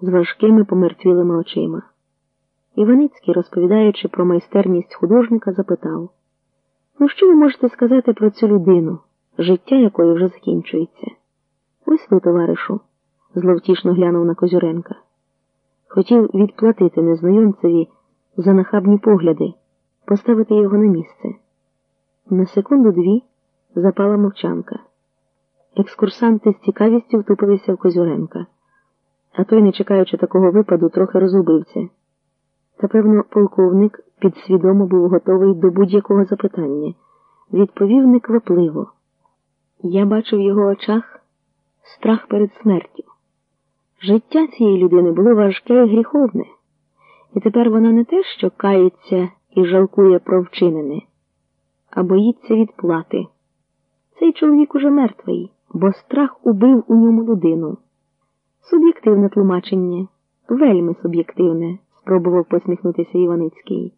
з важкими помертвілими очима. Іваницький, розповідаючи про майстерність художника, запитав Ну, що ви можете сказати про цю людину, життя якої вже закінчується? Ось ви, товаришу, зловтішно глянув на Козюренка. Хотів відплатити незнайомцеві за нахабні погляди, поставити його на місце. На секунду дві запала мовчанка. Екскурсанти з цікавістю втупилися в Козюренка, а той, не чекаючи такого випаду, трохи розубився. Та, певно, полковник підсвідомо був готовий до будь-якого запитання. Відповів неквапливо. Я бачив в його очах страх перед смертю. Життя цієї людини було важке і гріховне, і тепер вона не те, що кається і жалкує про вчинене, а боїться відплати. Цей чоловік уже мертвий, бо страх убив у ньому людину. Суб'єктивне тлумачення, вельми суб'єктивне, спробував посміхнутися Іваницький.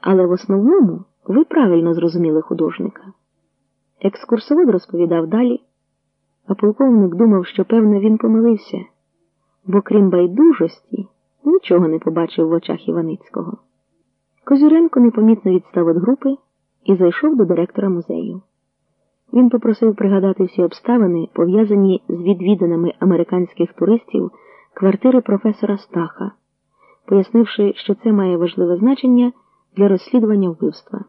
Але в основному ви правильно зрозуміли художника. Екскурсовод розповідав далі, а полковник думав, що, певно, він помилився, бо крім байдужості, нічого не побачив в очах Іваницького. Козюренко непомітно відстав від групи і зайшов до директора музею. Він попросив пригадати всі обставини, пов'язані з відвіданими американських туристів квартири професора Стаха, пояснивши, що це має важливе значення для розслідування вбивства.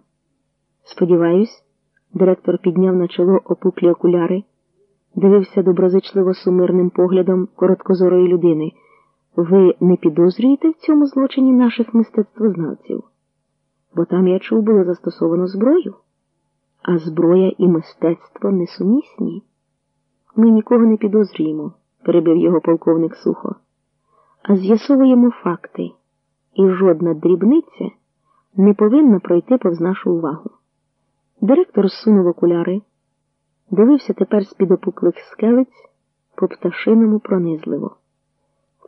Сподіваюсь, директор підняв на чоло опуклі окуляри, дивився доброзичливо сумирним поглядом короткозорої людини. Ви не підозрюєте в цьому злочині наших мистецтвознавців? Бо там, я чув, було застосовано зброю, а зброя і мистецтво несумісні. Ми нікого не підозрюємо, перебив його полковник сухо, а з'ясовуємо факти, і жодна дрібниця не повинна пройти повз нашу увагу. Директор зсунув окуляри, дивився тепер з-під опуклих скелець по пташиному пронизливо.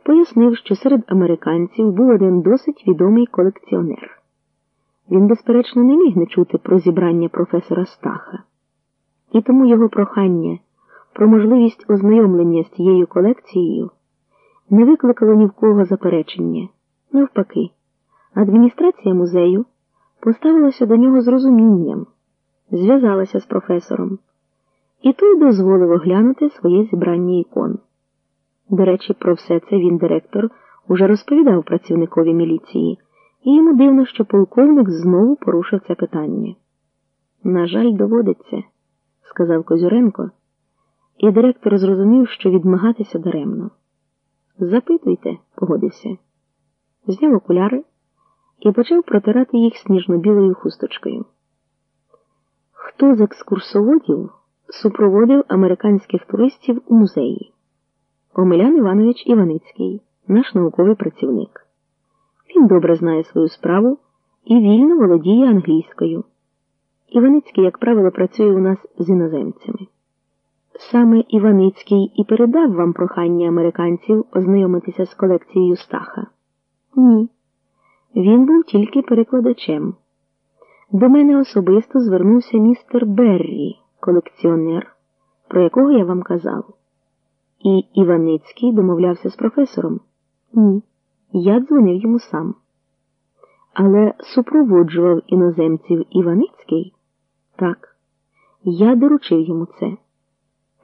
Пояснив, що серед американців був один досить відомий колекціонер. Він, безперечно, не міг не чути про зібрання професора Стаха, і тому його прохання про можливість ознайомлення з цією колекцією не викликало ні в кого заперечення. Навпаки, адміністрація музею поставилася до нього з розумінням, зв'язалася з професором, і той дозволив оглянути своє зібрання ікон. До речі, про все це він, директор, уже розповідав працівникові міліції, і йому дивно, що полковник знову порушив це питання. На жаль, доводиться, сказав Козюренко, і директор зрозумів, що відмагатися даремно. Запитуйте, погодився. Зняв окуляри і почав протирати їх сніжно-білою хусточкою. Хто з екскурсоводів супроводив американських туристів у музеї? Омелян Іванович Іваницький, наш науковий працівник. Він добре знає свою справу і вільно володіє англійською. Іваницький, як правило, працює у нас з іноземцями. Саме Іваницький і передав вам прохання американців ознайомитися з колекцією Стаха? Ні. Він був тільки перекладачем. До мене особисто звернувся містер Беррі, колекціонер, про якого я вам казав. І Іваницький домовлявся з професором? Ні. Я дзвонив йому сам. Але супроводжував іноземців Іваницький? Так. Я доручив йому це.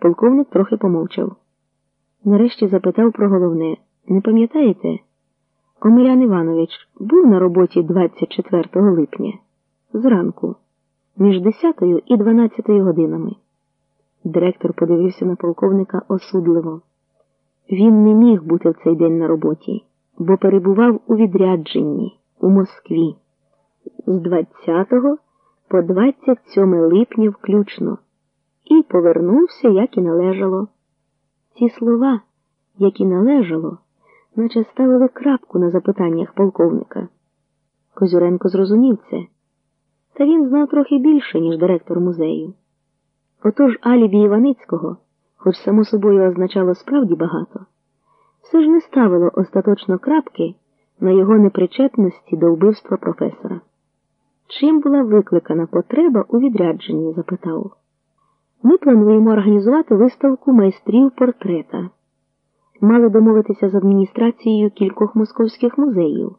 Полковник трохи помовчав. Нарешті запитав про головне не пам'ятаєте? Омелян Іванович був на роботі 24 липня зранку, між 10 і 12 годинами. Директор подивився на полковника осудливо. Він не міг бути в цей день на роботі, бо перебував у відрядженні у Москві з 20 по 27 липня включно і повернувся, як і належало. Ці слова, як і належало, наче ставили крапку на запитаннях полковника. Козюренко зрозумів це, та він знав трохи більше, ніж директор музею. Отож Алібі Іваницького, хоч само собою означало справді багато, все ж не ставило остаточно крапки на його непричетності до вбивства професора. Чим була викликана потреба у відрядженні? запитав. Ми плануємо організувати виставку майстрів портрета. мали домовитися з адміністрацією кількох московських музеїв.